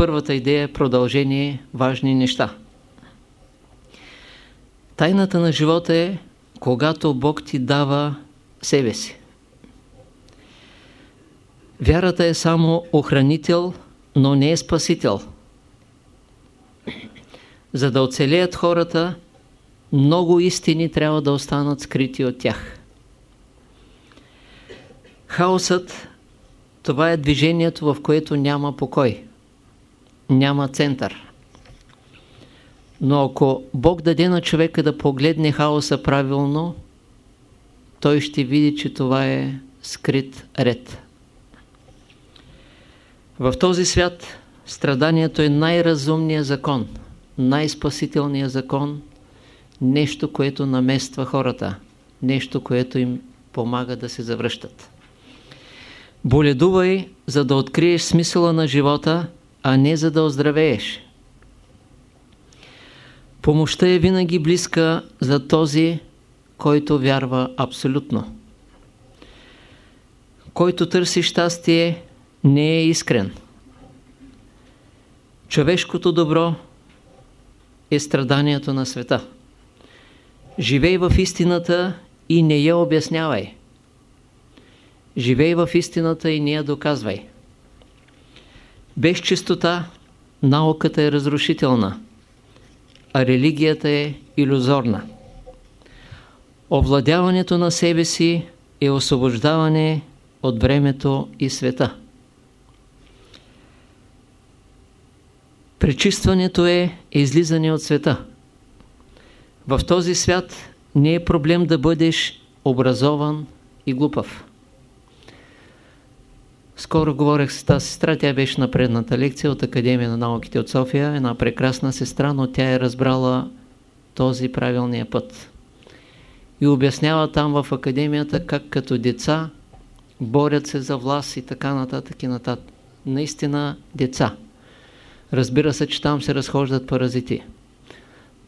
първата идея е продължение важни неща. Тайната на живота е, когато Бог ти дава себе си. Вярата е само охранител, но не е спасител. За да оцелеят хората, много истини трябва да останат скрити от тях. Хаосът, това е движението, в което няма покой, няма център. Но ако Бог даде на човека да погледне хаоса правилно, той ще види, че това е скрит ред. В този свят страданието е най-разумният закон, най-спасителният закон, нещо, което намества хората, нещо, което им помага да се завръщат. Боледувай, за да откриеш смисъла на живота, а не за да оздравееш. Помощта е винаги близка за този, който вярва абсолютно. Който търси щастие, не е искрен. Човешкото добро е страданието на света. Живей в истината и не я обяснявай. Живей в истината и не я доказвай. Без чистота науката е разрушителна, а религията е иллюзорна. Овладяването на себе си е освобождаване от времето и света. Пречистването е излизане от света. В този свят не е проблем да бъдеш образован и глупав. Скоро говорех с тази сестра, тя беше на предната лекция от Академия на науките от София, една прекрасна сестра, но тя е разбрала този правилния път. И обяснява там в Академията как като деца борят се за власт и така нататък и нататък. Наистина деца. Разбира се, че там се разхождат паразити.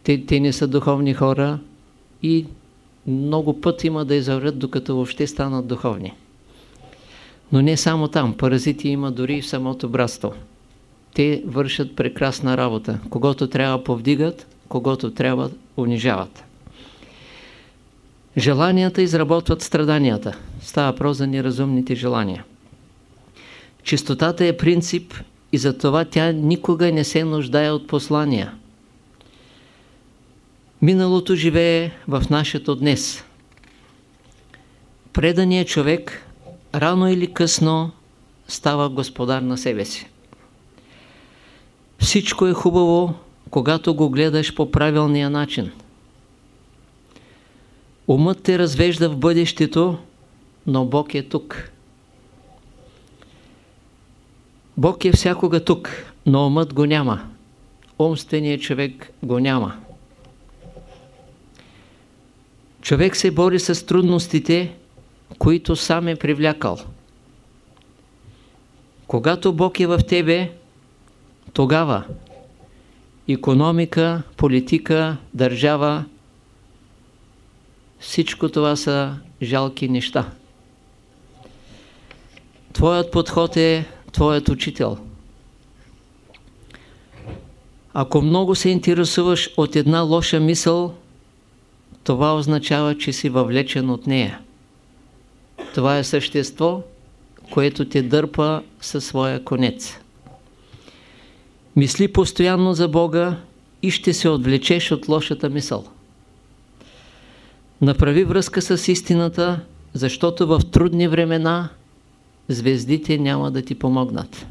Те, те не са духовни хора и много път има да изяврят, докато въобще станат духовни. Но не само там. Паразити има дори в самото братство. Те вършат прекрасна работа. Когато трябва повдигат, когато трябва унижават. Желанията изработват страданията. Става про за неразумните желания. Чистотата е принцип и затова тя никога не се нуждае от послания. Миналото живее в нашето днес. Преданият човек рано или късно става господар на себе си. Всичко е хубаво, когато го гледаш по правилния начин. Умът те развежда в бъдещето, но Бог е тук. Бог е всякога тук, но умът го няма. Умственият човек го няма. Човек се бори с трудностите, които сам е привлякал. Когато Бог е в тебе, тогава економика, политика, държава, всичко това са жалки неща. Твоят подход е твоят учител. Ако много се интересуваш от една лоша мисъл, това означава, че си въвлечен от нея. Това е същество, което те дърпа със своя конец. Мисли постоянно за Бога и ще се отвлечеш от лошата мисъл. Направи връзка с истината, защото в трудни времена звездите няма да ти помогнат.